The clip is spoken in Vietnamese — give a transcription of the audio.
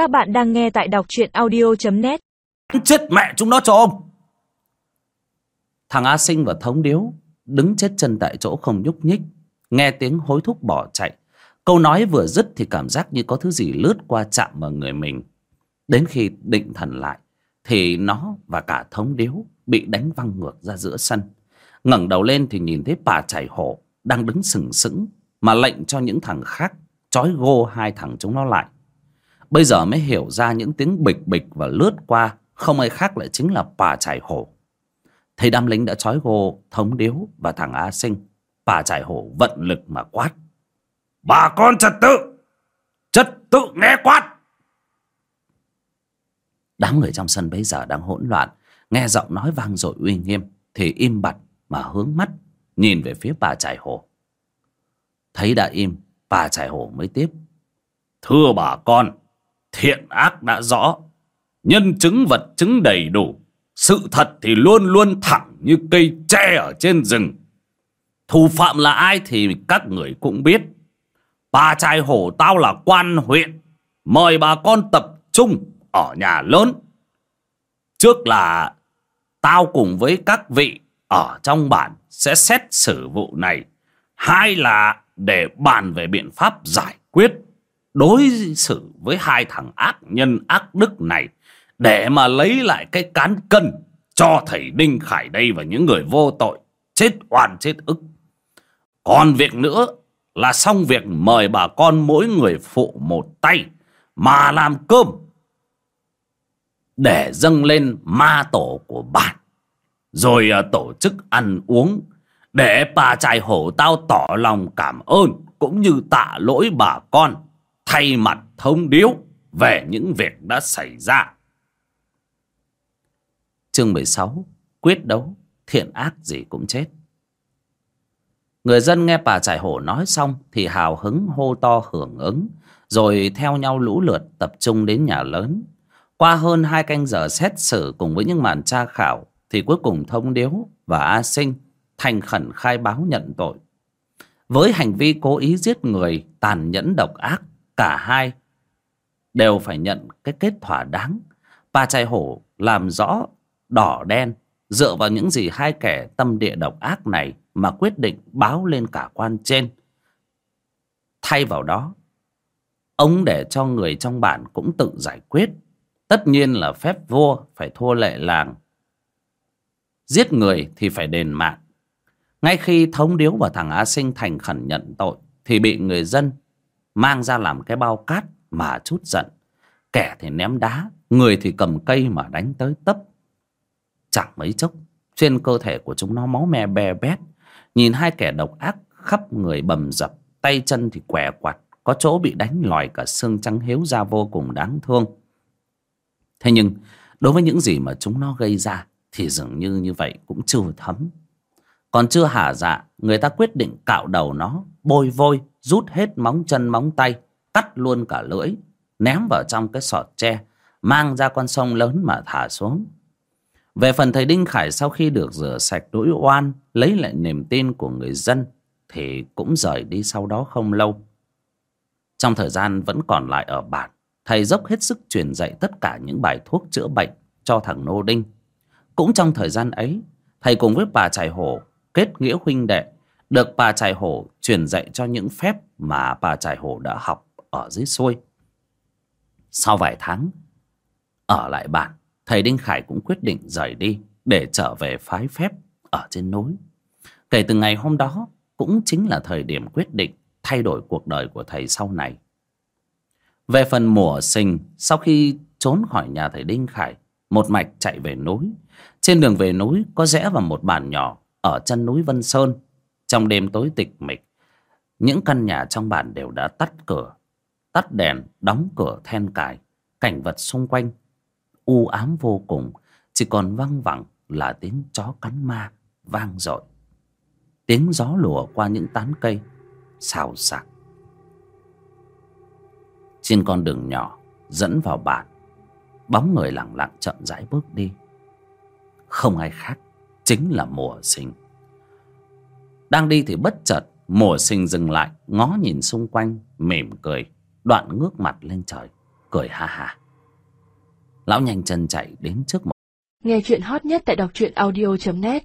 Các bạn đang nghe tại đọc truyện audio.net Chết mẹ chúng nó cho ông. Thằng A Sinh và Thống Điếu Đứng chết chân tại chỗ không nhúc nhích, Nghe tiếng hối thúc bỏ chạy. Câu nói vừa dứt thì cảm giác như có thứ gì lướt qua chạm vào người mình. Đến khi định thần lại, Thì nó và cả Thống Điếu Bị đánh văng ngược ra giữa sân. Ngẩng đầu lên thì nhìn thấy bà chảy hổ Đang đứng sừng sững Mà lệnh cho những thằng khác Chói gô hai thằng chúng nó lại. Bây giờ mới hiểu ra những tiếng bịch bịch và lướt qua, Không ai khác lại chính là bà trải hổ. Thấy đám lính đã trói gô, Thống Điếu và thằng A Sinh. Bà trải hổ vận lực mà quát. Bà con trật tự! Trật tự nghe quát! Đám người trong sân bây giờ đang hỗn loạn, Nghe giọng nói vang dội uy nghiêm, Thì im bặt mà hướng mắt, Nhìn về phía bà trải hổ. Thấy đã im, Bà trải hổ mới tiếp. Thưa bà con Thiện ác đã rõ. Nhân chứng vật chứng đầy đủ. Sự thật thì luôn luôn thẳng như cây tre ở trên rừng. Thủ phạm là ai thì các người cũng biết. Bà trai hổ tao là quan huyện. Mời bà con tập trung ở nhà lớn. Trước là Tao cùng với các vị ở trong bản sẽ xét xử vụ này. Hai là để bàn về biện pháp giải quyết đối xử với hai thằng ác nhân ác đức này để mà lấy lại cái cán cân cho thầy Đinh Khải đây và những người vô tội chết oan chết ức. Còn việc nữa là xong việc mời bà con mỗi người phụ một tay mà làm cơm để dâng lên ma tổ của bạn, rồi à, tổ chức ăn uống để bà trai hổ tao tỏ lòng cảm ơn cũng như tạ lỗi bà con thay mặt thông điếu về những việc đã xảy ra. Chương 16 Quyết đấu, Thiện ác gì cũng chết. Người dân nghe bà trải hổ nói xong Thì hào hứng hô to hưởng ứng, Rồi theo nhau lũ lượt tập trung đến nhà lớn. Qua hơn hai canh giờ xét xử cùng với những màn tra khảo Thì cuối cùng thông điếu và A Sinh Thành khẩn khai báo nhận tội. Với hành vi cố ý giết người, Tàn nhẫn độc ác cả hai đều phải nhận cái kết thỏa đáng. Ba trai hổ làm rõ đỏ đen dựa vào những gì hai kẻ tâm địa độc ác này mà quyết định báo lên cả quan trên. Thay vào đó, ông để cho người trong bản cũng tự giải quyết. Tất nhiên là phép vua phải thua lệ làng. Giết người thì phải đền mạng. Ngay khi thống điếu và thằng a sinh thành khẩn nhận tội thì bị người dân mang ra làm cái bao cát mà chút giận. Kẻ thì ném đá, người thì cầm cây mà đánh tới tấp. Chẳng mấy chốc, trên cơ thể của chúng nó máu me be bét. Nhìn hai kẻ độc ác khắp người bầm dập, tay chân thì què quặt, có chỗ bị đánh lòi cả xương trắng hiếu ra vô cùng đáng thương. Thế nhưng, đối với những gì mà chúng nó gây ra thì dường như như vậy cũng chưa thấm. Còn chưa hả dạ người ta quyết định cạo đầu nó, bôi vôi rút hết móng chân móng tay cắt luôn cả lưỡi, ném vào trong cái sọt tre, mang ra con sông lớn mà thả xuống. Về phần thầy đinh khải sau khi được rửa sạch nỗi oan, lấy lại niềm tin của người dân, thì cũng rời đi sau đó không lâu. Trong thời gian vẫn còn lại ở bản, thầy dốc hết sức truyền dạy tất cả những bài thuốc chữa bệnh cho thằng nô đinh. Cũng trong thời gian ấy, thầy cùng với bà trải hổ kết nghĩa huynh đệ được bà trải hổ truyền dạy cho những phép mà bà trải hổ đã học ở dưới xuôi. Sau vài tháng, ở lại bản, thầy đinh khải cũng quyết định rời đi để trở về phái phép ở trên núi. Kể từ ngày hôm đó cũng chính là thời điểm quyết định thay đổi cuộc đời của thầy sau này. Về phần mùa sinh, sau khi trốn khỏi nhà thầy đinh khải, một mạch chạy về núi. Trên đường về núi có rẽ vào một bản nhỏ ở chân núi vân sơn trong đêm tối tịch mịch, những căn nhà trong bản đều đã tắt cửa, tắt đèn, đóng cửa then cài. Cảnh vật xung quanh u ám vô cùng, chỉ còn văng vẳng là tiếng chó cắn ma vang dội. Tiếng gió lùa qua những tán cây, xào xạc. Trên con đường nhỏ, dẫn vào bản, bóng người lặng lặng chậm rãi bước đi. Không ai khác chính là mùa sinh đang đi thì bất chợt mùa sinh dừng lại, ngó nhìn xung quanh, mỉm cười, đoạn ngước mặt lên trời, cười ha ha. Lão nhanh chân chạy đến trước một Nghe chuyện hot nhất tại đọc truyện audio.net